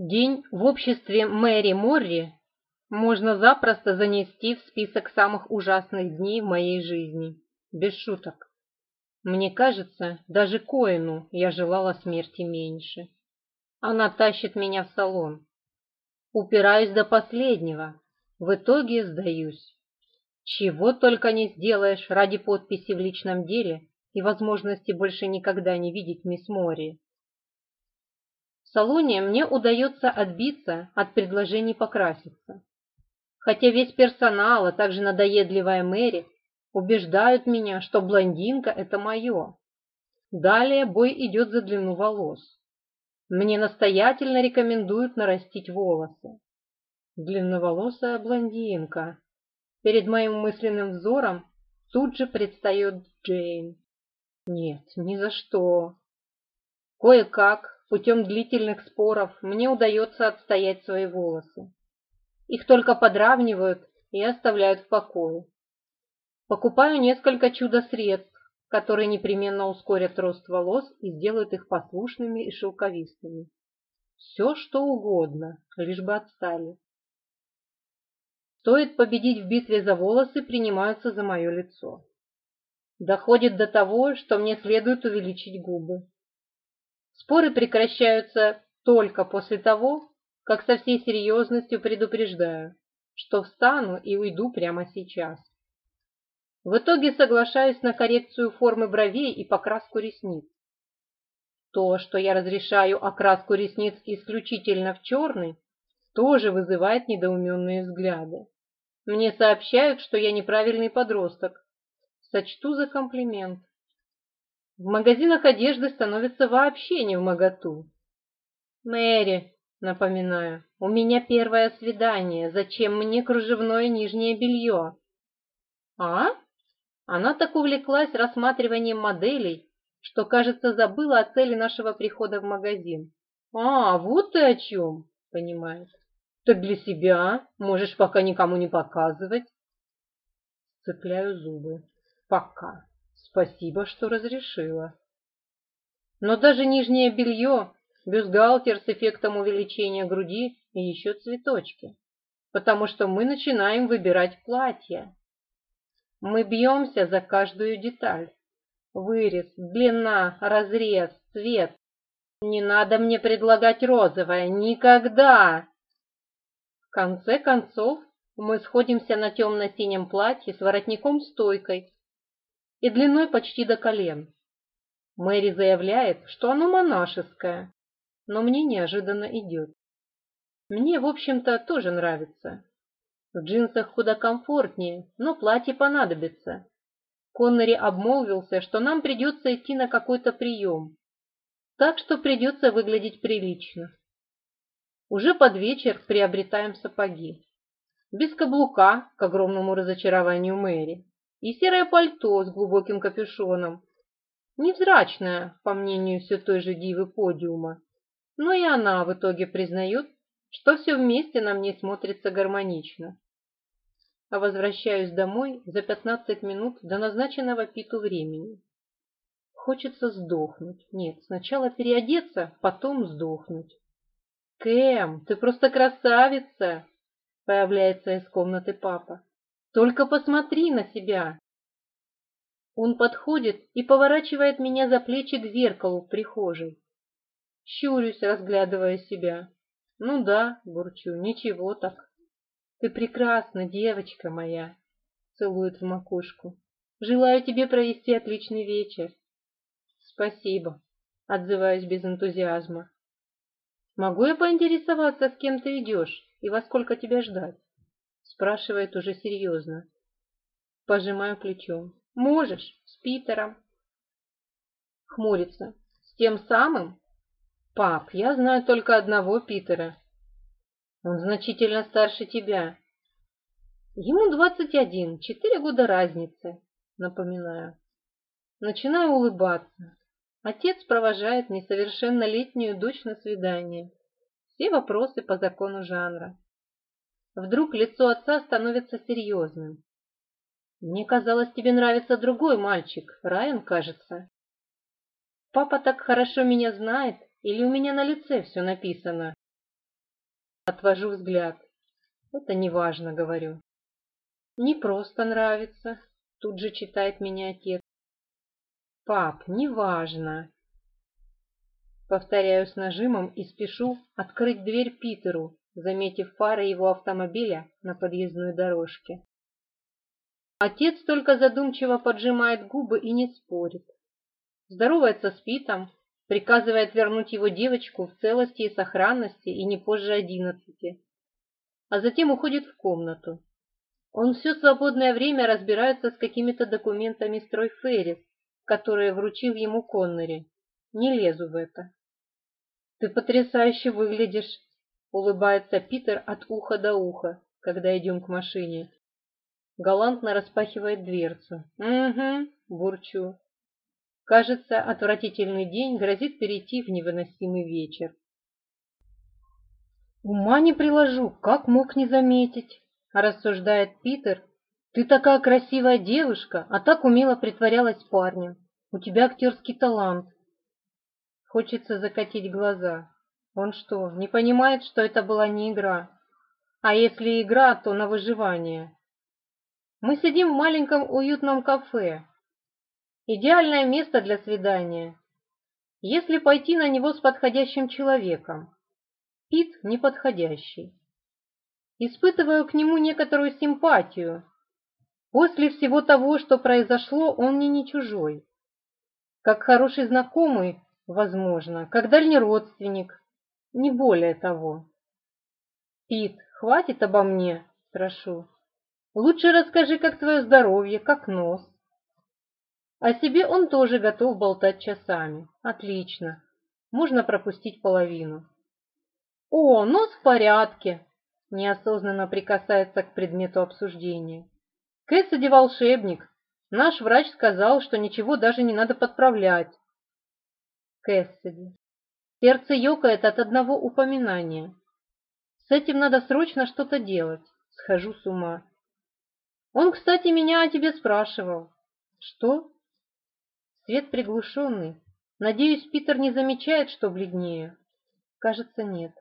День в обществе Мэри Морри можно запросто занести в список самых ужасных дней в моей жизни. Без шуток. Мне кажется, даже Коину я желала смерти меньше. Она тащит меня в салон. Упираюсь до последнего. В итоге сдаюсь. Чего только не сделаешь ради подписи в личном деле и возможности больше никогда не видеть мисс Морри. В салоне мне удается отбиться от предложений покраситься. Хотя весь персонал, а также надоедливая Мэри убеждают меня, что блондинка – это мое. Далее бой идет за длину волос. Мне настоятельно рекомендуют нарастить волосы. Длинноволосая блондинка. Перед моим мысленным взором тут же предстает Джейн. Нет, ни за что. Кое-как, путем длительных споров мне удается отстоять свои волосы. Их только подравнивают и оставляют в покое. Покупаю несколько чудо-средств, которые непременно ускорят рост волос и сделают их послушными и шелковистыми. Все, что угодно, лишь бы отстали. Стоит победить в битве за волосы, принимаются за мое лицо. Доходит до того, что мне следует увеличить губы. Споры прекращаются только после того, как со всей серьезностью предупреждаю, что встану и уйду прямо сейчас. В итоге соглашаюсь на коррекцию формы бровей и покраску ресниц. То, что я разрешаю окраску ресниц исключительно в черный, тоже вызывает недоуменные взгляды. Мне сообщают, что я неправильный подросток. Сочту за комплимент. В магазинах одежды становится вообще не в моготу. Мэри, напоминаю, у меня первое свидание, зачем мне кружевное нижнее белье? А? Она так увлеклась рассматриванием моделей, что, кажется, забыла о цели нашего прихода в магазин. А, вот ты о чем, понимаешь. Так для себя, можешь пока никому не показывать. Сцепляю зубы. Пока. Спасибо, что разрешила. Но даже нижнее белье, бюстгальтер с эффектом увеличения груди и еще цветочки. Потому что мы начинаем выбирать платье. Мы бьемся за каждую деталь. Вырез, длина, разрез, цвет. Не надо мне предлагать розовое. Никогда! В конце концов, мы сходимся на темно-синем платье с воротником-стойкой и длиной почти до колен. Мэри заявляет, что оно монашеское, но мне неожиданно идет. Мне, в общем-то, тоже нравится. В джинсах куда комфортнее, но платье понадобится. Коннери обмолвился, что нам придется идти на какой-то прием, так что придется выглядеть прилично. Уже под вечер приобретаем сапоги. Без каблука, к огромному разочарованию Мэри и серое пальто с глубоким капюшоном. Невзрачная, по мнению все той же дивы подиума, но и она в итоге признает, что все вместе на мне смотрится гармонично. А возвращаюсь домой за 15 минут до назначенного Питу времени. Хочется сдохнуть. Нет, сначала переодеться, потом сдохнуть. «Кэм, ты просто красавица!» Появляется из комнаты папа. Только посмотри на себя!» Он подходит и поворачивает меня за плечи к зеркалу в прихожей. Щурюсь, разглядывая себя. «Ну да», — бурчу, — «ничего так». «Ты прекрасна, девочка моя!» — целует в макушку. «Желаю тебе провести отличный вечер». «Спасибо», — отзываюсь без энтузиазма. «Могу я поинтересоваться, с кем ты идешь и во сколько тебя ждать?» Спрашивает уже серьезно. Пожимаю плечом. Можешь, с Питером. Хмурится. С тем самым? Пап, я знаю только одного Питера. Он значительно старше тебя. Ему 21, 4 года разницы, напоминаю. Начинаю улыбаться. Отец провожает несовершеннолетнюю дочь на свидание. Все вопросы по закону жанра. Вдруг лицо отца становится серьезным. «Мне казалось, тебе нравится другой мальчик, Райан, кажется». «Папа так хорошо меня знает, или у меня на лице все написано?» Отвожу взгляд. «Это неважно», — говорю. «Не просто нравится», — тут же читает меня отец. «Пап, неважно». Повторяю с нажимом и спешу открыть дверь Питеру, заметив фары его автомобиля на подъездной дорожке. Отец только задумчиво поджимает губы и не спорит. Здоровается с Питом, приказывает вернуть его девочку в целости и сохранности и не позже одиннадцати. А затем уходит в комнату. Он все свободное время разбирается с какими-то документами строй которые вручил ему Коннери. Не лезу в это. «Ты потрясающе выглядишь», улыбается Питер от уха до уха, когда идем к машине. Галантно распахивает дверцу. «Угу», — бурчу. Кажется, отвратительный день грозит перейти в невыносимый вечер. «Ума не приложу, как мог не заметить?» — рассуждает Питер. «Ты такая красивая девушка, а так умело притворялась парнем. У тебя актерский талант». Хочется закатить глаза. Он что, не понимает, что это была не игра? А если игра, то на выживание. Мы сидим в маленьком уютном кафе. Идеальное место для свидания. Если пойти на него с подходящим человеком. Пит неподходящий. Испытываю к нему некоторую симпатию. После всего того, что произошло, он мне не чужой. Как хороший знакомый, возможно, как дальний родственник, не более того. Пит, хватит обо мне, прошу. Лучше расскажи, как твое здоровье, как нос. О себе он тоже готов болтать часами. Отлично. Можно пропустить половину. О, нос в порядке, неосознанно прикасается к предмету обсуждения. Кэссиди волшебник. Наш врач сказал, что ничего даже не надо подправлять. Кэссиди. Сердце ёкает от одного упоминания. С этим надо срочно что-то делать. Схожу с ума. Он, кстати, меня о тебе спрашивал. Что? Свет приглушенный. Надеюсь, Питер не замечает, что бледнее. Кажется, нет.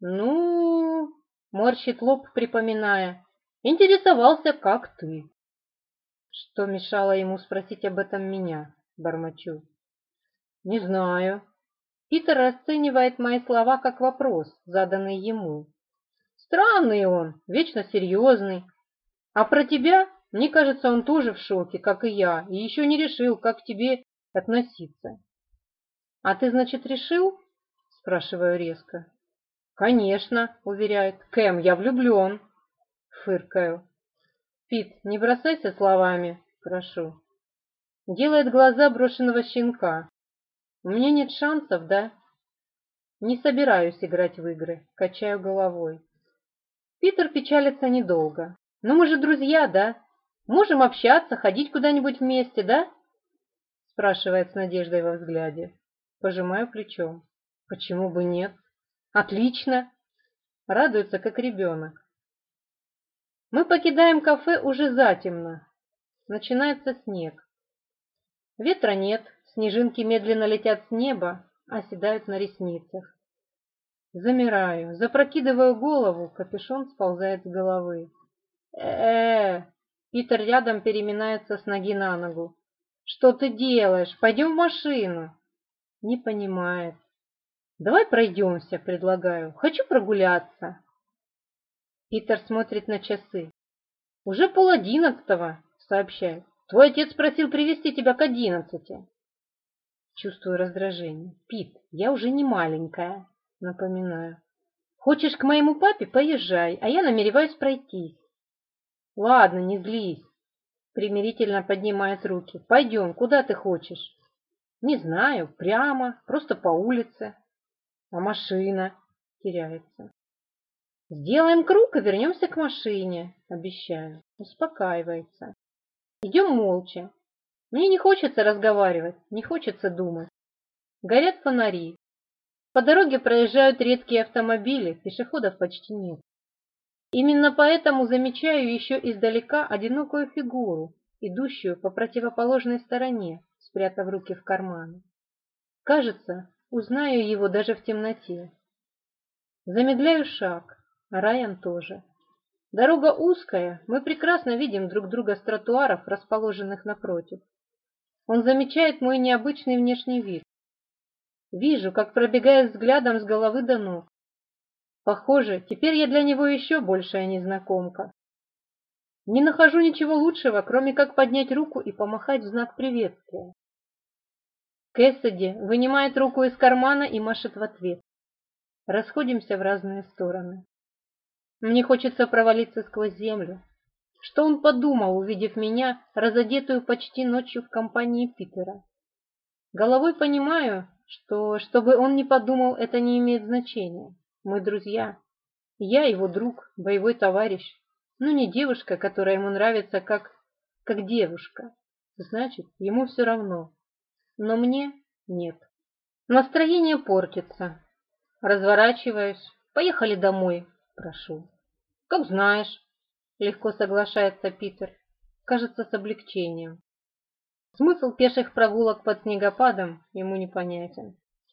Ну, морщит лоб, припоминая. Интересовался, как ты. Что мешало ему спросить об этом меня? Бормочу. Не знаю, Питер расценивает мои слова как вопрос, заданный ему. Странный он, вечно серьезный. А про тебя, мне кажется, он тоже в шоке, как и я, и еще не решил, как к тебе относиться. А ты, значит, решил? Спрашиваю резко. Конечно, уверяет. Кэм, я влюблен. Фыркаю. Пит, не бросайся словами, прошу. Делает глаза брошенного щенка. У меня нет шансов, да? Не собираюсь играть в игры, качаю головой. Питер печалится недолго. Ну мы же друзья, да? Можем общаться, ходить куда-нибудь вместе, да? Спрашивает с надеждой во взгляде. Пожимаю плечом. Почему бы нет? Отлично! Радуется, как ребенок. Мы покидаем кафе уже затемно. Начинается снег. Ветра нет, Снежинки медленно летят с неба, оседают на ресницах. Замираю, запрокидываю голову, капюшон сползает с головы. э э Питер рядом переминается с ноги на ногу. «Что ты делаешь? Пойдем в машину!» Не понимает. «Давай пройдемся», — предлагаю. «Хочу прогуляться». Питер смотрит на часы. «Уже пол одиннадцатого», — сообщает. «Твой отец просил привести тебя к одиннадцати» чувствую раздражение. «Пит, я уже не маленькая», — напоминаю. «Хочешь к моему папе? Поезжай, а я намереваюсь пройтись». «Ладно, не злись», — примирительно поднимает руки. «Пойдем, куда ты хочешь?» «Не знаю, прямо, просто по улице». «А машина?» — теряется. «Сделаем круг и вернемся к машине», — обещаю. Успокаивается. Идем молча, мне не хочется разговаривать, не хочется думать. Горят фонари. По дороге проезжают редкие автомобили, пешеходов почти нет. Именно поэтому замечаю еще издалека одинокую фигуру, идущую по противоположной стороне, спрятав руки в карманы. Кажется, узнаю его даже в темноте. Замедляю шаг, а Райан тоже. Дорога узкая, мы прекрасно видим друг друга с тротуаров, расположенных напротив. Он замечает мой необычный внешний вид. Вижу, как пробегает взглядом с головы до ног. Похоже, теперь я для него еще большая незнакомка. Не нахожу ничего лучшего, кроме как поднять руку и помахать в знак приветствия. Кэссиди вынимает руку из кармана и машет в ответ. Расходимся в разные стороны. Мне хочется провалиться сквозь землю, что он подумал, увидев меня, разодетую почти ночью в компании Питера? Головой понимаю, что, чтобы он не подумал, это не имеет значения. Мы друзья. Я его друг, боевой товарищ. Ну, не девушка, которая ему нравится как... как девушка. Значит, ему все равно. Но мне нет. Настроение портится. Разворачиваюсь. Поехали домой, прошу. Как знаешь легко соглашается Питер, кажется, с облегчением. Смысл пеших прогулок под снегопадом ему непонятен.